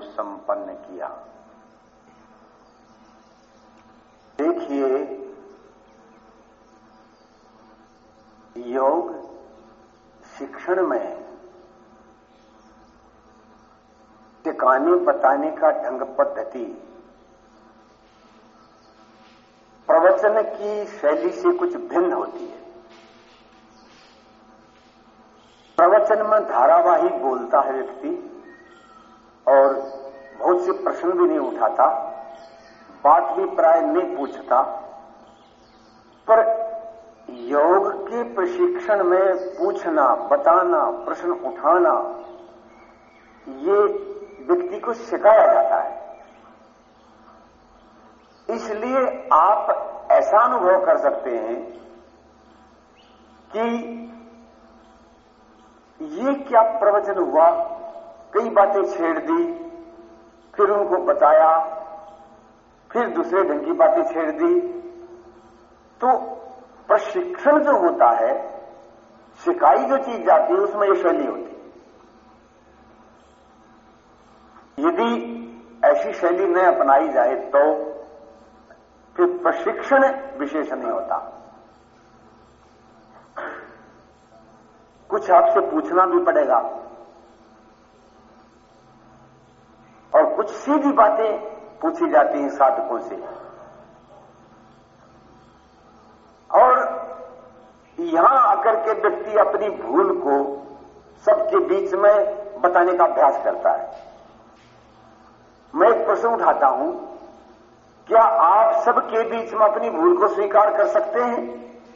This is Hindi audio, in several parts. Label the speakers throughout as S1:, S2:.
S1: संपन्न किया। देखिए, योग शिक्षण में टिकाने बताने का ढंग पद्धति, प्रवचन की शैली से कुछ भिन्न होती है। प्रवचन में धारावाहिक बोलता है व्यक्ति और बहुत से प्रश्न भी नहीं उठाता, बात भी प्राय नहीं पूछता। पर योग के प्रशिक्षण में पूछना, बताना, प्रश्न उठाना, ये व्यक्ति को सिखाया जाता है। इसलिए आप ऐसा अनुभव कर सकते हैं कि ये क्या प्रवचन हुआ कई बातें छेड़ दी, फिर उनको बताया, फिर दूसरे ढंग की बातें छेड़ दी। तो प्रशिक्षण जो होता है, सिखाई जो चीज़ जाती है, उसमें यह शैली होती यदि ऐसी शैली न अपनाई जाए तो फिर प्रशिक्षण विशेष नहीं होता। कुछ आपसे पूछना भी पड़ेगा और कुछ सीधी बातें पूछी जाती हैं साधकों से। और यहाँ आकर के व्यक्ति अपनी भूल को सबके बीच में बताने का अभ्यास करता है। मैं एक प्रश्न उठाता हूँ, क्या आप सबके बीच में अपनी भूल को स्वीकार कर सकते हैं?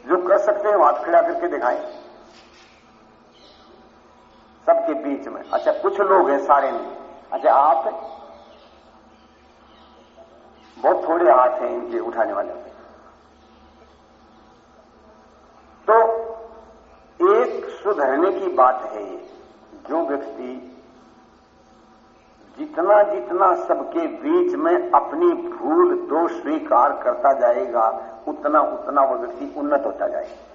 S1: जो कर सकते हैं हाथ खड़ा करके दिखाएँ। सबके बीच में। अच्छा कुछ लोग हैं सारे नहीं अच्छा आप? बहुत थोड़े हाथ हैं इनके उठाने वाले। तो एक सुधरने की बात है जो व्यक्ति जितना जितना सबके बीच में अपनी भूल दोष स्वीकार करता जाएगा, उतना उतना वो व्यक्ति उन्नत होता जाएगा।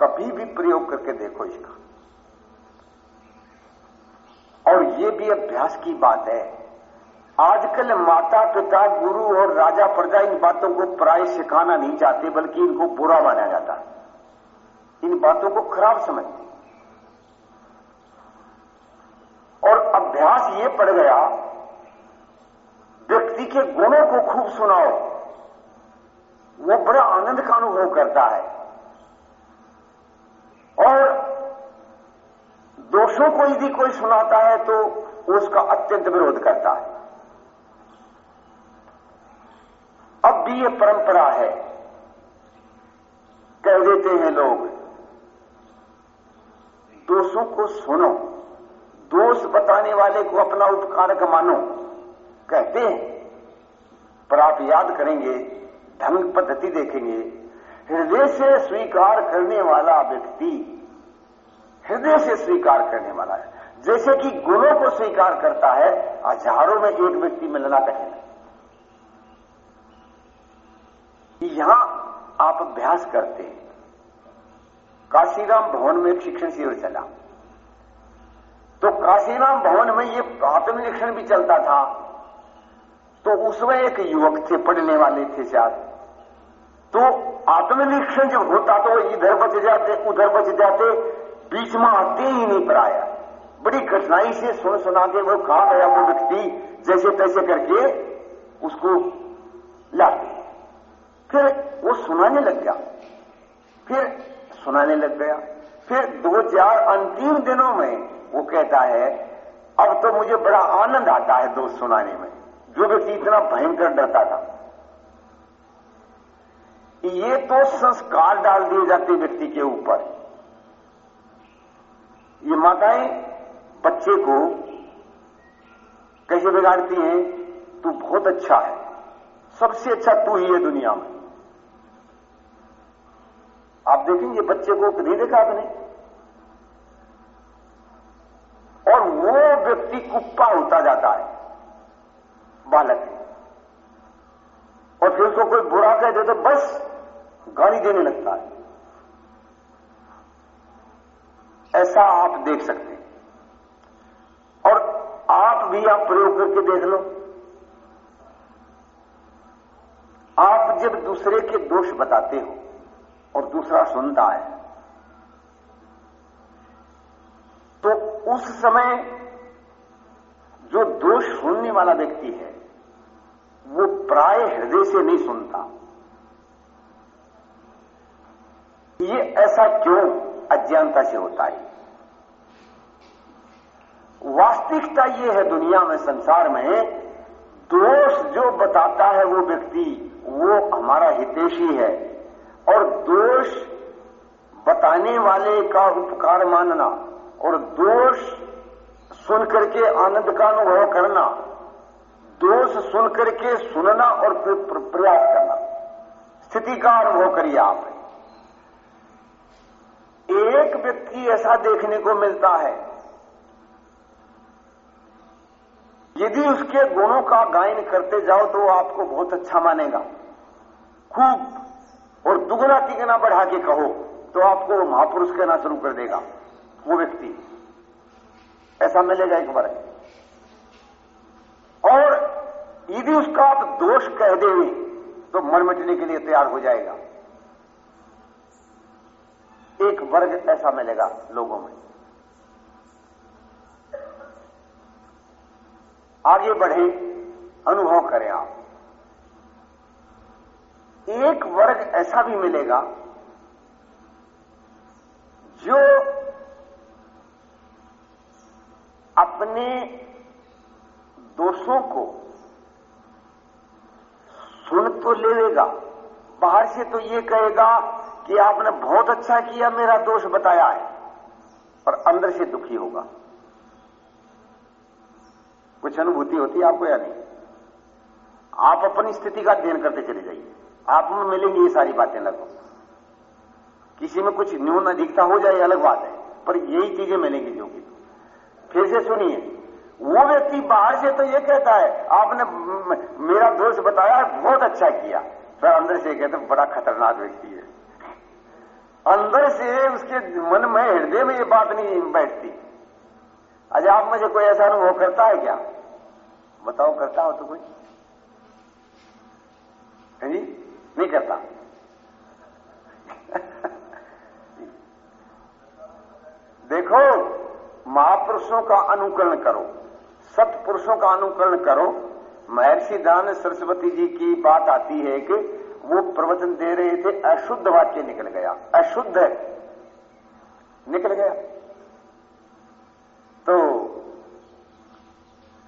S1: कभी भी प्रयोग करके देखो इसका। और ये भी अभ्यास की बात है आजकल माता पिता, गुरु और राजा प्रजा इन बातों को प्राय सिखाना नहीं चाहते, बल्कि इनको बुरा माना जाता है। इन बातों को खराब समझते और अभ्यास ये पड़ गया, व्यक्ति के गुणों को खूब सुनाओ। वो बड़ा आनंद का अनुभव करता है। और दोषों को यदि कोई सुनाता है तो उसका अत्यंत विरोध करता है। अब भी ये परंपरा है। कह देते हैं लोग, दोषों को सुनो, दोष बताने वाले को अपना उपकारक मानो। कहते हैं, पर आप याद करेंगे ढंग पद्धति देखेंगे, हृदय से स्वीकार करने वाला व्यक्ति, हृदय से स्वीकार करने वाला है। जैसे कि गुणों को स्वीकार करता है, हज़ारों में एक व्यक्ति मिलना कठिन है यहाँ आप अभ्यास करते हैं। काशीराम भवन में एक शिक्षण शिविर चला। तो काशीराम भवन में ये आत्मनिरीक्षण भी चलता था। तो उसमें एक युवक थे, पढ़ने वाले थे शायद। तो आत्मनिरीक्षण जब होता तो इधर बच जाते, उधर बच जाते। बीच में आते ही नहीं पराया। बड़ी कठिनाई से सुन सुना के वो कहा गया वो व्यक्ति, जैसे तैसे करके उसको लाते। फिर वो सुनाने लग गया। फिर सुनाने लग गया। फिर दो चार अंतिम दिनों में वो कहता है, अब तो मुझे बड़ा आनंद आता है दोस्त सुनाने में, जो व्यक्ति इतना भयंकर डरता था। ये तो संस्कार डाल दिए जाते व्यक्ति के ऊपर। ये माताएँ बच्चे को कैसे बिगाड़ती हैं? तू बहुत अच्छा है, सबसे अच्छा तू ही है दुनिया में। आप देखेंगे बच्चे को नहीं देखा आपने? और वो व्यक्ति कुप्पा होता जाता है, बालक। और फिर उसको कोई बुरा कह दे तो बस गाली देने लगता है। ऐसा आप देख सकते हैं। और आप भी आप प्रयोग करके देख लो। आप जब दूसरे के दोष बताते हो और दूसरा सुनता है। तो उस समय जो दोष सुनने वाला व्यक्ति है, वो प्राय हृदय से नहीं सुनता। ये ऐसा क्यों अज्ञानता से होता है? वास्तविकता ये है दुनिया में, संसार में, दोष जो बताता है वो व्यक्ति, वो हमारा हितेशी है। और दोष बताने वाले का उपकार मानना और दोष सुन करके आनंद का अनुभव करना, दोष सुन करके सुनना और प्रयास करना। स्थिति का अनुभव करिए आप। एक व्यक्ति ऐसा देखने को मिलता है, यदि उसके गुणों का गायन करते जाओ तो आपको बहुत अच्छा मानेगा। खूब दुगना तिगना बढ़ा के कहो तो आपको महापुरुष कहना शुरू कर देगा। वो व्यक्ति। ऐसा मिलेगा एक बार। और यदि उसका आप दोष कह देंगे तो मन मिटने के लिए तैयार हो जाएगा। एक वर्ग ऐसा मिलेगा लोगों में। आगे बढ़े, अनुभव करें आप। एक वर्ग ऐसा भी मिलेगा जो अपने दोषों को सुन तो ले लेगा। बाहर से तो ये कहेगा कि आपने बहुत अच्छा किया, मेरा दोष बताया है, और अंदर से दुखी होगा। कुछ अनुभूति होती है आपको या नहीं? आप अपनी स्थिति का अध्ययन करते चले जाइए। आप में मिलेंगी ये सारी बातें लगभग। किसी में कुछ न्यून अधिकता हो जाए अलग बात है, पर यही चीज़ें मिलेंगी जो की। फिर से सुनिए, वो व्यक्ति बाहर से तो ये कहता है, आपने मेरा दोष बताया, बहुत अच्छा किया। फिर अंदर से कहते बड़ा खतरनाक व्यक्ति है। अंदर से उसके मन में, हृदय में ये बात नहीं बैठती। आज आप मुझे कोई ऐसा अनुभव करता है क्या? बताओ, करता हो तो कोई। जी? नहीं करता। देखो, महापुरुषों का अनुकरण करो, सत्पुरुषों का अनुकरण करो। महर्षि दान सरस्वती जी की बात आती है कि वो प्रवचन दे रहे थे, अशुद्ध वाक्य निकल गया, अशुद्ध। है निकल गया। तो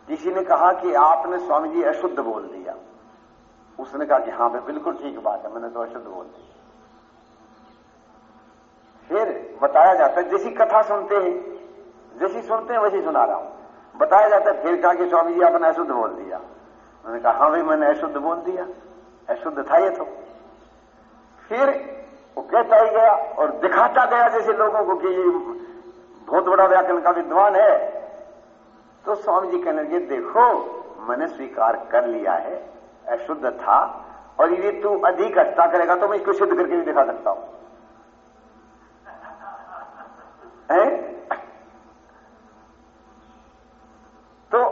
S1: किसी ने कहा कि आपने स्वामी जी अशुद्ध बोल दिया। उसने कहा कि हाँ भाई बिल्कुल ठीक बात है, मैंने तो अशुद्ध बोल दिया फिर बताया जाता है, जैसी कथा सुनते हैं, जैसी सुनते हैं, वैसी सुना रहा हूँ। बताया जाता है, फिर कहा कि स्वामी जी, आपने अशुद्ध बोल दिया। मैंने कहा, हाँ भाई, मैंने अशुद्ध बोल दिया। अशुद्ध था ये तो। फिर वो कहता ही गया और दिखाता गया जैसे लोगों को कि बहुत बड़ा व्याकरण का विद्वान है। तो स्वामी जी कहने लगे, देखो, मैंने स्वीकार कर लिया है। अशुद्ध था, और यदि तू अधिक हत्या करेगा तो मैं इसको शुद्ध करके भी दिखा सकता हूँ। है? तो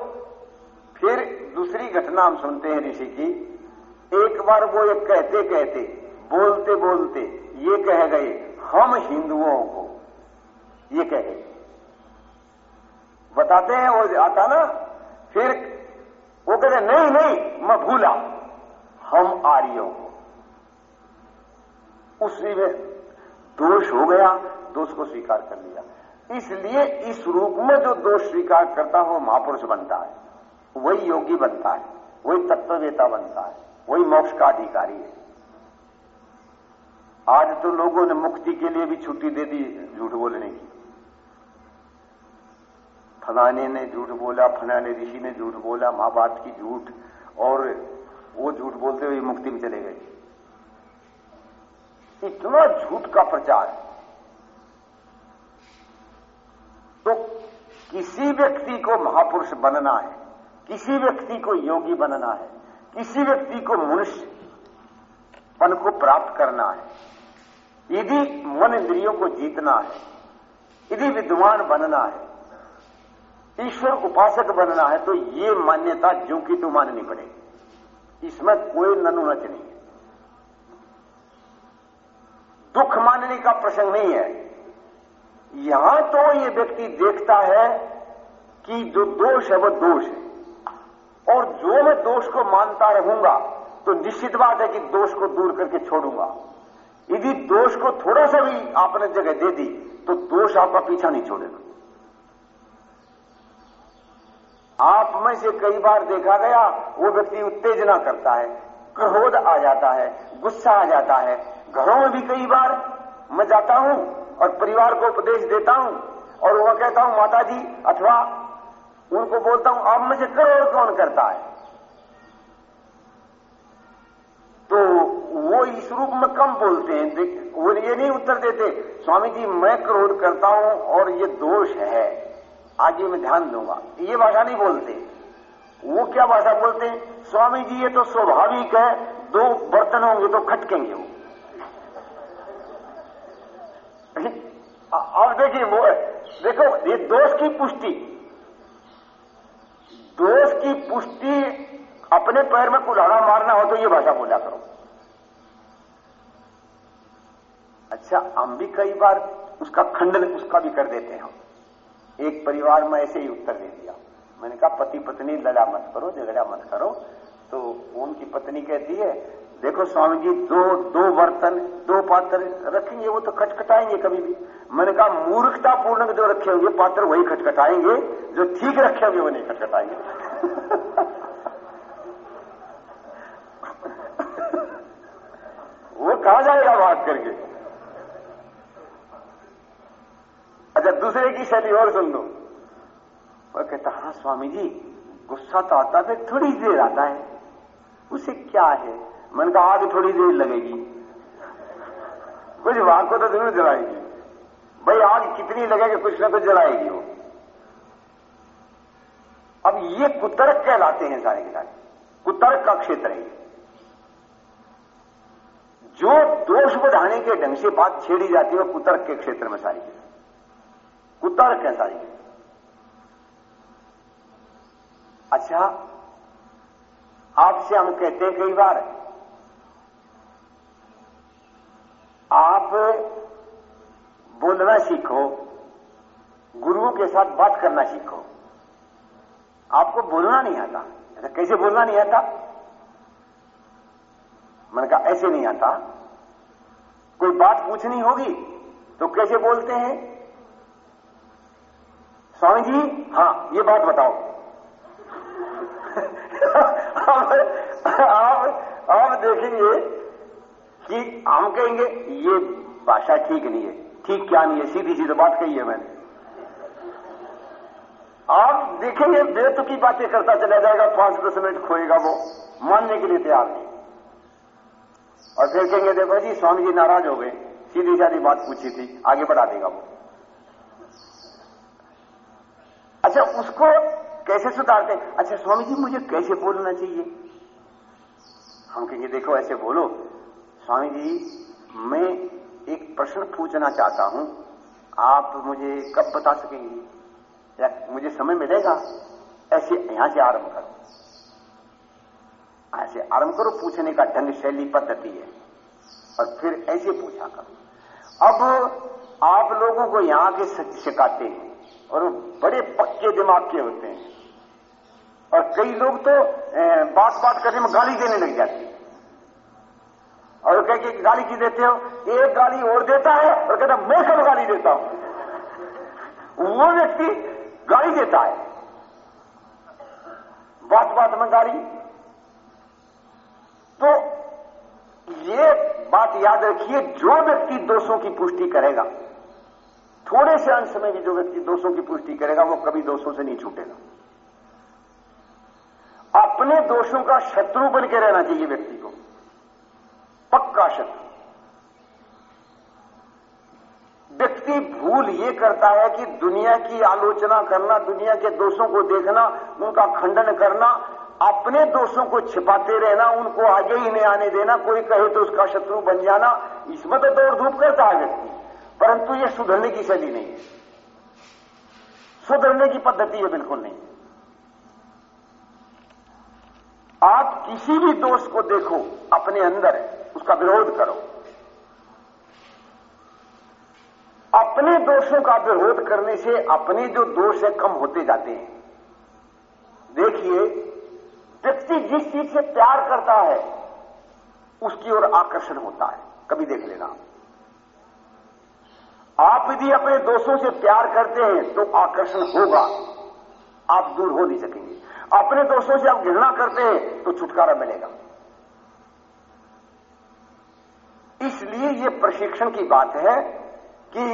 S1: फिर दूसरी घटना हम सुनते हैं ऋषि की। एक बार वो एक कहते कहते बोलते बोलते ये कह गए, हम हिंदुओं को। ये कह गए। बताते हैं वो आता ना, फिर वो कहते नहीं नहीं मैं भूला। हम आर्यों को। उसी में दोष हो गया, दोष को स्वीकार कर लिया। इसलिए इस रूप में जो दोष स्वीकार करता हो महापुरुष बनता है। वही योगी बनता है, वही तत्ववेता बनता है, वही मोक्ष का अधिकारी है। आज तो लोगों ने मुक्ति के लिए भी छुट्टी दे दी झूठ बोलने की। फलाने ने झूठ बोला, फलाने ऋषि ने झूठ बोला, माँ बाप की झूठ, और वो झूठ बोलते हुए मुक्ति में चले गए। इतना झूठ का प्रचार। तो किसी व्यक्ति को महापुरुष बनना है, किसी व्यक्ति को योगी बनना है, किसी व्यक्ति को मनुष्य पन को प्राप्त करना है, यदि मन इंद्रियों को जीतना है, यदि विद्वान बनना है ईश्वर उपासक बनना है तो ये मान्यता जो की तो माननी पड़ेगी। इसमें कोई ननुनच नहीं है। दुख मानने का प्रसंग नहीं है। यहाँ तो ये व्यक्ति देखता है कि जो दोष है वो दोष है। और जो मैं दोष को मानता रहूँगा तो निश्चित बात है कि दोष को दूर करके छोड़ूँगा। यदि दोष को थोड़ा सा भी आपने जगह दे दी तो दोष आपका पीछा नहीं छोड़ेगा। आप में से कई बार देखा गया, वो व्यक्ति उत्तेजना करता है, क्रोध आ जाता है, गुस्सा आ जाता है। घरों में भी कई बार मैं जाता हूँ और परिवार को उपदेश देता हूँ और वह कहता हूँ माता जी अथवा उनको बोलता हूँ, आप मुझे करोड़ कौन करता है? तो वो इस रूप में कम बोलते हैं। वो ये नहीं उत्तर देते, स्वामी जी, मैं क्रोध करता हूँ और ये दोष है। आगे मैं ध्यान दूँगा। ये भाषा नहीं बोलते। वो क्या भाषा बोलते हैं? स्वामी जी, ये तो स्वाभाविक है। दो बर्तन होंगे तो खटकेंगे वो। अब देखिए, वो, देखो, ये दोष की पुष्टि। दोष की पुष्टि अपने पैर में कुल्हाड़ा मारना हो तो ये भाषा बोला करो। अच्छा हम भी कई बार उसका खंडन, उसका भी कर देते हैं। हम एक परिवार में ऐसे ही उत्तर दे दिया। मैंने कहा, पति पत्नी लड़ा मत करो, झगड़ा मत करो। तो उनकी पत्नी कहती है, देखो स्वामी जी दो दो बर्तन, दो पात्र रखेंगे, वो तो खटखटाएँगे कभी भी। मैंने कहा मूर्खता पूर्ण जो रखे होंगे, पात्र वही खटखटाएँगे, जो ठीक रखे होंगे, वो नहीं खटखटाएँगे। वो कहा जाएगा बात करके? अच्छा दूसरे की शैली और सुन लो। वो कहता हाँ स्वामी जी गुस्सा तो आता है थोड़ी देर आता है। उसे क्या है? मन का आग थोड़ी देर लगेगी। कुछ वाक को तो ज़रूर जलाएगी। भाई, आग कितनी लगेगी, कुछ ना कुछ जलाएगी वो। अब ये कुतर्क कहलाते हैं सारे के सारे। कुतर्क का क्षेत्र है जो दोष बढ़ाने के ढंग से बात छेड़ी जाती है, वो कुतर्क के क्षेत्र में सारी की कुतर्क है सारी। अच्छा आपसे हम कहते हैं कई बार, आप बोलना सीखो, गुरुओं के साथ बात करना सीखो। आपको बोलना नहीं आता। कैसे बोलना नहीं आता? मैंने कहा, ऐसे नहीं आता। कोई बात पूछनी होगी तो कैसे बोलते हैं? स्वामी जी हाँ ये बात बताओ। आप, आप, देखेंगे कि हम कहेंगे ये भाषा ठीक नहीं है। ठीक क्या नहीं है? सीधी सीधी बात कही है मैंने। आप देखेंगे बेतुकी बातें करता चला जाएगा पाँच दस मिनट खोएगा वो मानने के लिए तैयार नहीं। और फिर कहेंगे देखो जी स्वामी जी नाराज़ हो गए। सीधी साधी बात पूछी थी आगे बढ़ा देगा वो। अच्छा उसको कैसे सुधारते अच्छा स्वामी जी मुझे कैसे बोलना चाहिए? हम कहेंगे, देखो, ऐसे बोलो। स्वामी जी मैं एक प्रश्न पूछना चाहता हूँ। आप मुझे कब बता सकेंगे? या मुझे समय मिलेगा? ऐसे यहाँ से आरंभ करो। ऐसे आरंभ करो, पूछने का ढंग शैली, पद्धति है। और फिर ऐसे पूछा करो। अब आप लोगों को यहाँ के सिखाते हैं। और बड़े पक्के दिमाग के होते हैं। और कई लोग तो बात बात करने में गाली देने लग जाते हैं। और कह के गाली की देते हो? एक गाली और देता है और कहता मैं सब गाली देता हूँ? वो व्यक्ति गाली देता है। बात बात में गाली। तो ये बात याद रखिए, जो व्यक्ति दोषों की पुष्टि करेगा थोड़े से अंश में भी जो व्यक्ति दोषों की पुष्टि करेगा, वो कभी दोषों से नहीं छूटेगा। अपने दोषों का शत्रु बन के रहना चाहिए व्यक्ति को। पक्का शत्रु। व्यक्ति भूल ये करता है कि दुनिया की आलोचना करना, दुनिया के दोषों को देखना, उनका खंडन करना, अपने दोषों को छिपाते रहना, उनको आगे ही नहीं आने देना, कोई कहे तो उसका शत्रु बन जाना, इसमें तो दौड़ धूप करता है व्यक्ति। परंतु ये सुधरने की शैली नहीं है। सुधरने की पद्धति है बिल्कुल नहीं है। आप किसी भी दोष को देखो, अपने अंदर उसका विरोध करो। अपने दोषों का विरोध करने से अपने जो दोष है, कम होते जाते हैं। देखिए, व्यक्ति जिस चीज़ से प्यार करता है, उसकी ओर आकर्षण होता है। कभी देख लेना आप। यदि अपने दोस्तों से प्यार करते हैं तो आकर्षण होगा। आप दूर हो नहीं सकेंगे। अपने दोस्तों से आप घृणा करते हैं तो छुटकारा मिलेगा। इसलिए यह प्रशिक्षण की बात है कि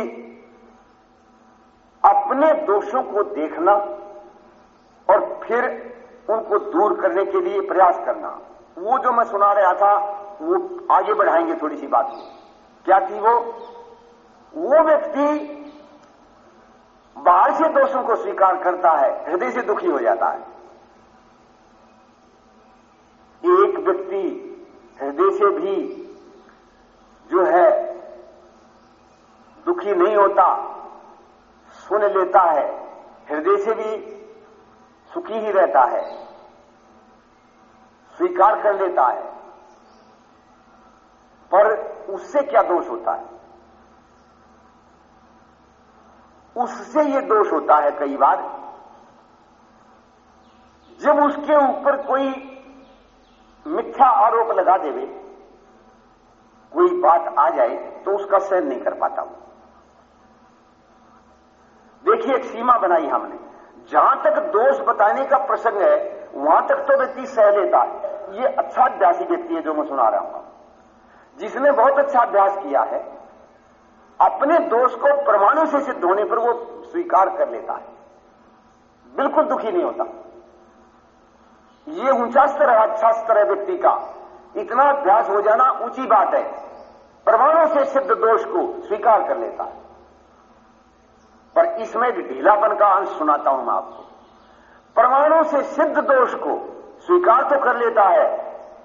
S1: अपने दोषों को देखना और फिर उनको दूर करने के लिए प्रयास करना। वो जो मैं सुना रहा था, वो आगे बढ़ाएँगे थोड़ी सी बात में। क्या थी वो? वो व्यक्ति बाहर से दोषों को स्वीकार करता है, हृदय से दुखी हो जाता है। एक व्यक्ति हृदय से भी जो है दुखी नहीं होता, सुन लेता है, हृदय से भी सुखी ही रहता है, स्वीकार कर लेता है, पर उससे क्या दोष होता है? उससे ये दोष होता है कई बार, जब उसके ऊपर कोई मिथ्या आरोप लगा देवे, कोई बात आ जाए तो उसका सहन नहीं कर पाता हूँ देखिए, एक सीमा बनाई हमने। जहाँ तक दोष बताने का प्रसंग है, वहाँ तक तो व्यक्ति सह लेता है। ये अच्छा अभ्यासी व्यक्ति है जो मैं सुना रहा हूँ। जिसने बहुत अच्छा अभ्यास किया है अपने दोष को प्रमाणों से सिद्ध होने पर वो स्वीकार कर लेता है। बिल्कुल दुखी नहीं होता। ये ऊँचा स्तर है अच्छा स्तर है व्यक्ति का। इतना अभ्यास हो जाना ऊँची बात है। प्रमाणों से सिद्ध दोष को स्वीकार कर लेता है। पर इसमें एक ढीलापन का अंश सुनाता हूँ मैं आपको। प्रमाणों से सिद्ध दोष को स्वीकार तो कर लेता है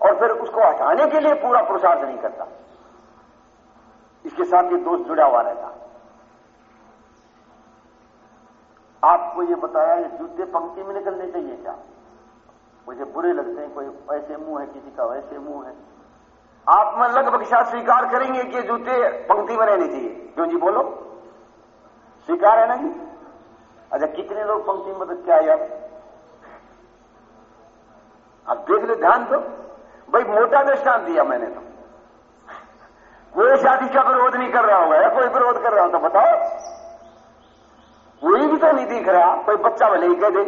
S1: और फिर उसको हटाने के लिए पूरा पुरुषार्थ नहीं करता। इसके साथ ये दोष जुड़ा हुआ रहता। आपको ये बताया, ये जूते पंक्ति में निकलने चाहिए क्या? मुझे बुरे लगते हैं, कोई ऐसे मुँह है, किसी का वैसे मुँह है। आप में लगभग शायद स्वीकार करेंगे कि जूते पंक्ति में रहने चाहिए। क्यों जी बोलो? स्वीकार है ना जी अच्छा कितने लोग पंक्ति में मदद क्या यार अब देख लो, ध्यान दो। भाई, मोटा दृष्टांत दिया मैंने तो। कोई शादी का विरोध नहीं कर रहा होगा, या कोई विरोध कर रहा हो तो बताओ। कोई भी तो नहीं दिख रहा, कोई बच्चा भले ही कह दे।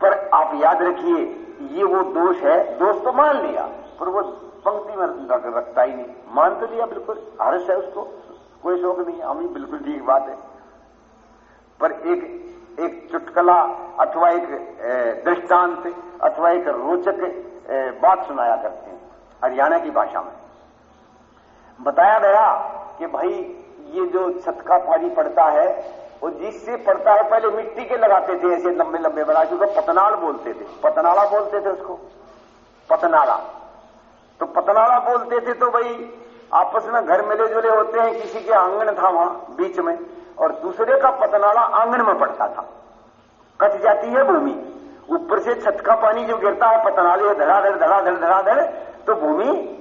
S1: पर आप याद रखिए, ये वो दोष है, दोष तो मान लिया, पर वो पंक्ति में रखता ही नहीं। मान तो लिया बिल्कुल हर्ष है उसको, कोई शौक नहीं हम ही बिल्कुल ठीक बात है। पर एक एक चुटकला अथवा एक दृष्टांत अथवा एक रोचक बात सुनाया करते हैं, हरियाणा की भाषा में। बताया गया कि भाई, ये जो छत का पानी पड़ता है, वो जिससे पड़ता है, पहले मिट्टी के लगाते थे, ऐसे लंबे लंबे बना चुका पतनाल बोलते थे। पतनाला बोलते थे उसको। पतनाला। तो पतनाला बोलते थे तो भाई, आपस में घर मिले जुले होते हैं, किसी के आँगन था वहाँ, बीच में, और दूसरे का पतनाला आँगन में पड़ता था। कट जाती है भूमि। ऊपर से छत का पानी जो गिरता है, पतनाले धड़ाधड़ धड़ाधड़ धड़ाधड़ तो भूमि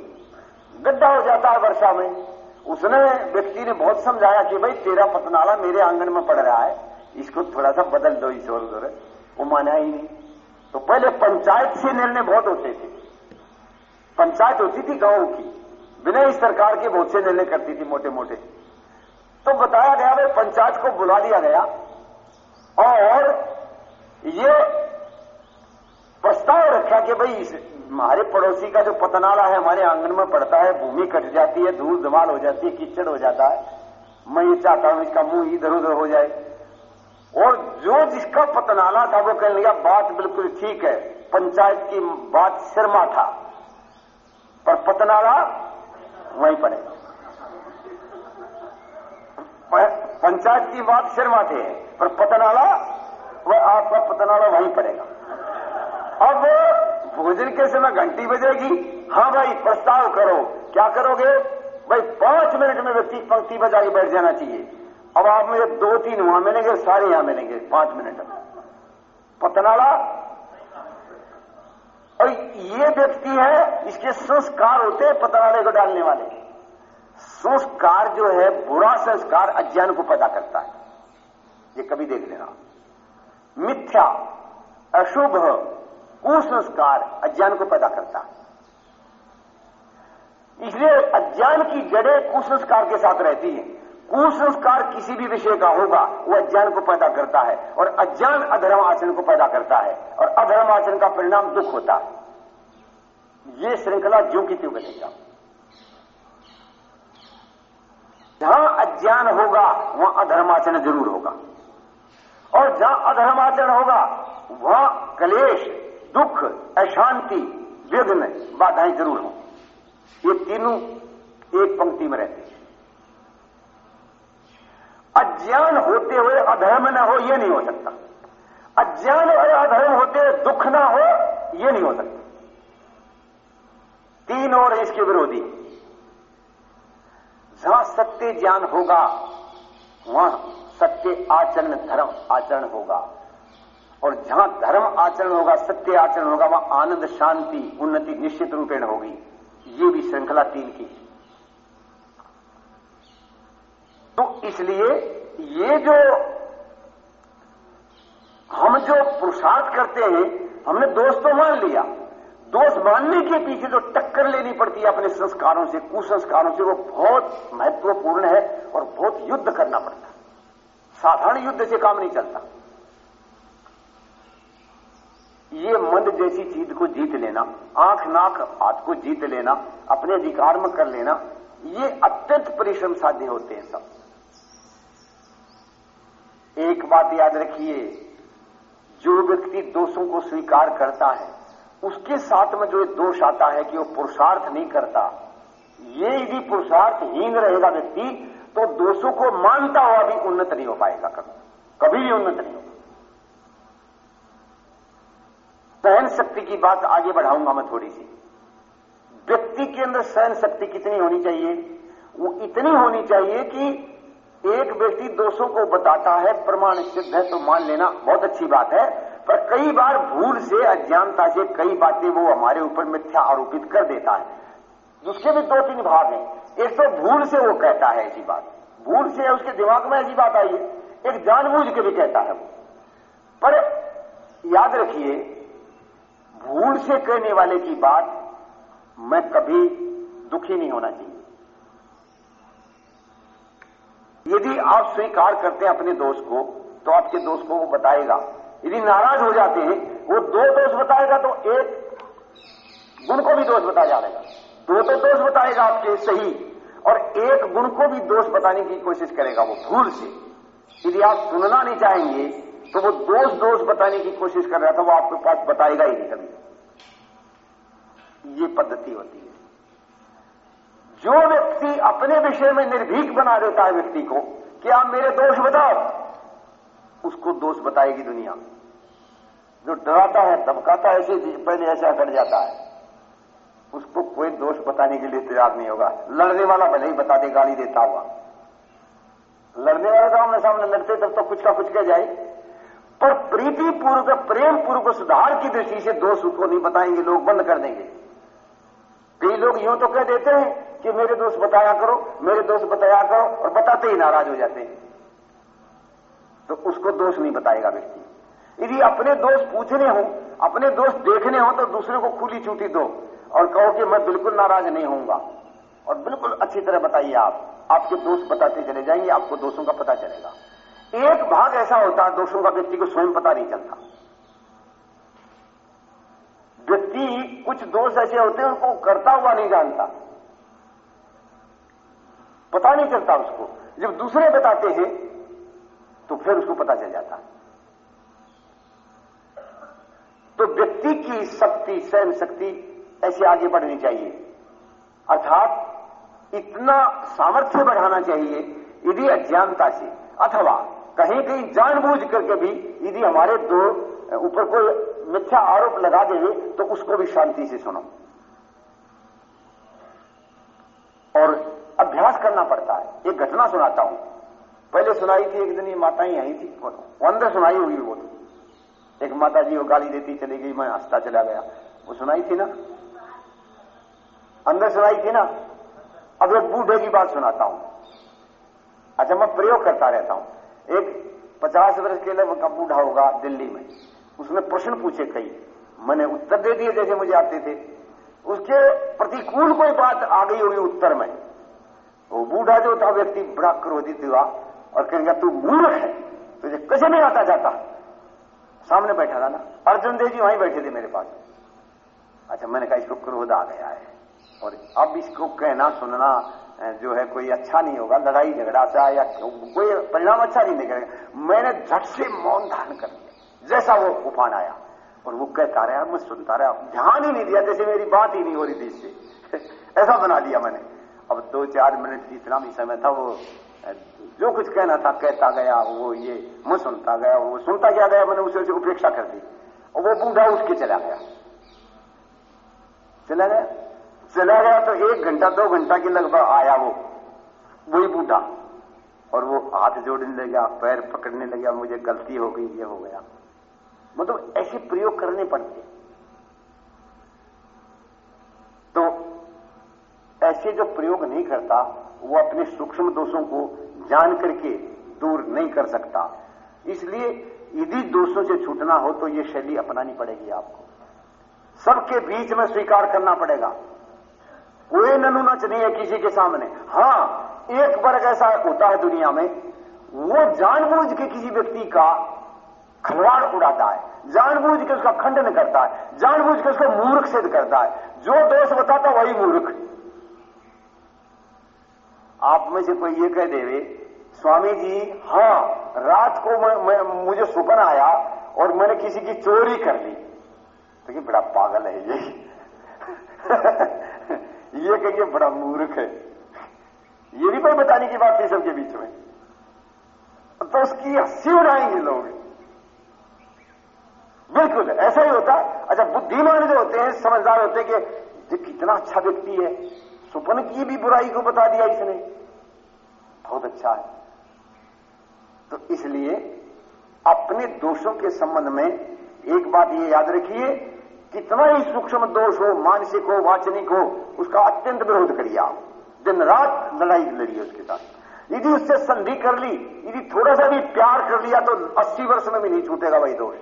S1: गड्ढा हो जाता है वर्षा में। उसने व्यक्ति ने बहुत समझाया कि भाई, तेरा पतनाला मेरे आँगन में पड़ रहा है। इसको थोड़ा सा बदल दो इस और उधर। वो माना ही नहीं। तो पहले पंचायत से निर्णय बहुत होते थे। पंचायत होती थी गाँव की। बिना ही सरकार के बहुत से निर्णय करती थी मोटे मोटे तो बताया गया, भाई, पंचायत को बुला लिया गया। और ये प्रस्ताव रखा कि भाई हमारे पड़ोसी का जो पतनाला है, हमारे आँगन में पड़ता है, भूमि कट जाती है, धूल धमाल हो जाती है, कीचड़ हो जाता है। मैं ये चाहता हूँ इसका मुँह इधर उधर हो जाए। और जो जिसका पतनाला था, वो कह लिया बात बिल्कुल ठीक है, पंचायत की बात शर्मा था, पर पतनाला वहीं पड़ेगा पंचायत की बात शर्मा थे, पर पतनाला, वह आपका पतनाला वहीं पड़ेगा। अब भोजन के समय घंटी बजेगी। हाँ भाई, प्रस्ताव करो। क्या करोगे? भाई, पाँच मिनट में व्यक्ति पंक्ति बजा के बैठ जाना चाहिए। अब आप मुझे दो तीन वहाँ मिलेंगे, सारे यहाँ मिलेंगे, पाँच मिनट। पतनाड़ा और ये व्यक्ति है, इसके संस्कार होते हैं पतनाड़े को डालने वाले। संस्कार जो है, बुरा संस्कार अज्ञान को पैदा करता है। ये कभी देख लेना। मिथ्या, अशुभ कुसंस्कार अज्ञान को पैदा करता। इसलिए अज्ञान की जड़ें कुसंस्कार के साथ रहती है। कुसंस्कार किसी भी विषय का होगा, वो अज्ञान को पैदा करता है। और अज्ञान अधर्म आचरण को पैदा करता है। और अधर्म आचरण का परिणाम दुख होता है। ये श्रृंखला जो की त्यों बनेगा। जहाँ अज्ञान होगा, वहाँ अधर्माचरण ज़रूर होगा। और जहाँ अधर्माचरण होगा, वहाँ क्लेश दुख, अशांति विघ्न बाधाएँ ज़रूर हों। ये तीनों एक पंक्ति में रहते हैं। अज्ञान होते हुए अधर्म ना हो यह नहीं हो सकता। अज्ञान और अधर्म होते हुए दुख ना हो यह नहीं हो सकता। तीन और इसके विरोधी। जहाँ सत्य ज्ञान होगा, वहाँ सत्य आचरण, धर्म आचरण होगा। और जहाँ धर्म आचरण होगा, सत्य आचरण होगा, वहाँ आनंद, शांति, उन्नति निश्चित रूपेण होगी। ये भी श्रृंखला तीन की। तो इसलिए ये जो हम जो पुरुषार्थ करते हैं, हमने दोष तो मान लिया। दोष मानने के पीछे जो टक्कर लेनी पड़ती है अपने संस्कारों से, कुसंस्कारों से, वो बहुत महत्वपूर्ण है और बहुत युद्ध करना पड़ता है। साधारण युद्ध से काम नहीं चलता। ये मन जैसी चीज़ को जीत लेना, आँख नाक हाथ को जीत लेना, अपने अधिकार में कर लेना, ये अत्यंत परिश्रम साध्य होते हैं सब। एक बात याद रखिए, जो व्यक्ति दोषों को स्वीकार करता है, उसके साथ में जो दोष आता है कि वो पुरुषार्थ नहीं करता, ये यदि पुरुषार्थहीन रहेगा व्यक्ति तो दोषों को मानता हुआ भी उन्नत नहीं हो पाएगा कभी। कभी भी उन्नत नहीं होगा सहन शक्ति की बात आगे बढ़ाऊँगा मैं थोड़ी सी। व्यक्ति के अंदर सहन शक्ति कितनी होनी चाहिए? वो इतनी होनी चाहिए कि एक व्यक्ति दोषों को बताता है, प्रमाण सिद्ध है तो मान लेना, बहुत अच्छी बात है। पर कई बार भूल से, अज्ञानता से कई बातें वो हमारे ऊपर मिथ्या आरोपित कर देता है। उसके भी दो तीन भाग हैं। एक तो भूल से वो कहता है ऐसी बात। भूल से उसके दिमाग में ऐसी बात आई है। एक जानबूझ के भी कहता है वो। पर याद रखिए भूल से कहने वाले की बात मैं कभी दुखी नहीं होना चाहिए। यदि आप स्वीकार करते हैं अपने दोस्त को तो आपके दोस्त को वो बताएगा। यदि नाराज़ हो जाते हैं, वो दो दोष बताएगा तो एक गुण को भी दोष बताया जाएगा दो तो दोष बताएगा आपके सही, और एक गुण को भी दोष बताने की कोशिश करेगा वो भूल से। यदि आप सुनना नहीं चाहेंगे तो वो दोष दोष बताने की कोशिश कर रहा था, वो आपके पास बताएगा ही नहीं कभी। ये पद्धति होती है। जो व्यक्ति अपने विषय में निर्भीक बना देता है व्यक्ति को, कि आप मेरे दोष बताओ, उसको दोष बताएगी दुनिया। जो डराता है, धमकाता है, ऐसे पहले ऐसा कर जाता है। उसको कोई दोष बताने के लिए तैयार नहीं होगा। लड़ने वाला भले ही बता दे, गाली देता हुआ। लड़ने वाला तो आमने सामने लड़ते तब तो कुछ का कुछ कह जाए। पर प्रीति पूर्वक, प्रेम पूर्वक सुधार की दृष्टि से दोष उसको नहीं बताएँगे, लोग बंद कर देंगे। कई लोग यूँ तो कह देते हैं कि मेरे दोस्त बताया करो, मेरे दोस्त बताया करो, और बताते ही नाराज़ हो जाते हैं। तो उसको दोष नहीं बताएगा व्यक्ति। यदि अपने दोस्त पूछने हो, अपने दोस्त देखने हो तो दूसरे को खुली छूटी दो और कहो कि मैं बिल्कुल नाराज़ नहीं होऊँगा। और बिल्कुल अच्छी तरह बताइए आप। आपके दोस्त बताते चले जाएँगे, आपको दोषों का पता चलेगा। एक भाग ऐसा होता है दोषों का व्यक्ति को स्वयं पता नहीं चलता। व्यक्ति कुछ दोष ऐसे होते हैं, उनको करता हुआ नहीं जानता। पता नहीं चलता उसको। जब दूसरे बताते हैं तो फिर उसको पता चल जाता। तो व्यक्ति की शक्ति सहन शक्ति ऐसे आगे बढ़नी चाहिए। अर्थात, इतना सामर्थ्य बढ़ाना चाहिए, यदि अज्ञानता से, अथवा कहीं कहीं जानबूझ करके भी यदि हमारे दो ऊपर कोई मिथ्या आरोप लगा देवे तो उसको भी शांति से सुनो। और अभ्यास करना पड़ता है। एक घटना सुनाता हूँ। पहले सुनाई थी, एक दिन ये माताएँ आई थी। वो अंदर सुनाई हुई वो। तो एक माता जी वो गाली देती चली गई, मैं हंसता चला गया। वो सुनाई थी ना? अंदर सुनाई थी ना? अब एक बूढ़े की बात सुनाता हूँ। अच्छा मैं प्रयोग करता रहता हूँ। एक पचास वर्ष के लिए का बूढ़ा होगा दिल्ली में। उसने प्रश्न पूछे कई। मैंने उत्तर दे दिए जैसे मुझे आते थे। उसके प्रतिकूल कोई बात आ गई होगी उत्तर में। वो बूढ़ा जो था, व्यक्ति बड़ा क्रोधित हुआ और कहेगा, तू मूर्ख है। तुझे कैसे नहीं आता जाता। सामने बैठा था ना। अर्जुन देव जी वहीं बैठे थे मेरे पास। अच्छा मैंने कहा, इसको क्रोध आ गया है। और अब इसको कहना, सुनना जो है कोई अच्छा नहीं होगा, लड़ाई झगड़ा सा या कोई परिणाम अच्छा नहीं निकलेगा। मैंने झट से मौन धारण कर लिया, जैसा वो उफान आया। और वो कहता रहा, मैं सुनता रहा, ध्यान ही नहीं दिया, जैसे मेरी बात ही नहीं हो रही थी इससे। ऐसा बना लिया मैंने। अब दो चार मिनट जितना भी समय था, वो जो कुछ कहना था, कहता गया, वो ये, मैं सुनता गया, वो सुनता क्या गया, मैंने उसे उपेक्षा कर दी। और वो बूढ़ा उसके चला गया। चला गया? चला गया तो एक घंटा, दो घंटा के लगभग आया वो, वही बूढ़ा। और वो हाथ जोड़ने लगा, पैर पकड़ने लगा, मुझे गलती हो गई, ये हो गया। मतलब ऐसे प्रयोग करने पड़ते। तो ऐसे जो प्रयोग नहीं करता, वो अपने सूक्ष्म दोषों को जान करके दूर नहीं कर सकता। इसलिए यदि दोषों से छूटना हो तो ये शैली अपनानी पड़ेगी आपको। सबके बीच में स्वीकार करना पड़ेगा। कोई ननुनच नहीं है किसी के सामने। हाँ एक वर्ग ऐसा होता है दुनिया में वो जानबूझ के किसी व्यक्ति का खलवाड़ उड़ाता है जानबूझ के उसका खंडन करता है जानबूझ के उसको मूर्ख सिद्ध करता है। जो दोष बताता वही मूर्ख। आप में से कोई ये कह देवे स्वामी जी हाँ रात को मैं, मैं मुझे सुपन आया और मैंने किसी की चोरी कर ली। ये बड़ा पागल है ये। ये कहिए बड़ा मूर्ख है। ये भी कोई बताने की बात थी सबके बीच में। तो उसकी हँसी उड़ाएँगे लोग। बिल्कुल, ऐसा ही होता। अच्छा बुद्धिमान जो होते हैं, समझदार होते हैं कि कितना अच्छा व्यक्ति है। सुपन की भी बुराई को बता दिया इसने। बहुत अच्छा है। तो इसलिए अपने दोषों के संबंध में एक बात ये याद रखिए कितना ही सूक्ष्म दोष हो, मानसिक हो, वाचनिक हो, उसका अत्यंत विरोध करिए आप। दिन रात लड़ाई लड़िए उसके साथ। यदि उससे संधि कर ली, यदि थोड़ा सा भी प्यार कर लिया तो 80 वर्ष में भी नहीं छूटेगा वही दोष।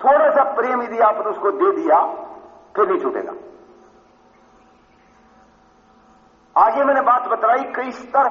S1: थोड़ा सा प्रेम यदि आपने उसको दे दिया, फिर नहीं छूटेगा। आगे मैंने बात बतलाई कई स्तर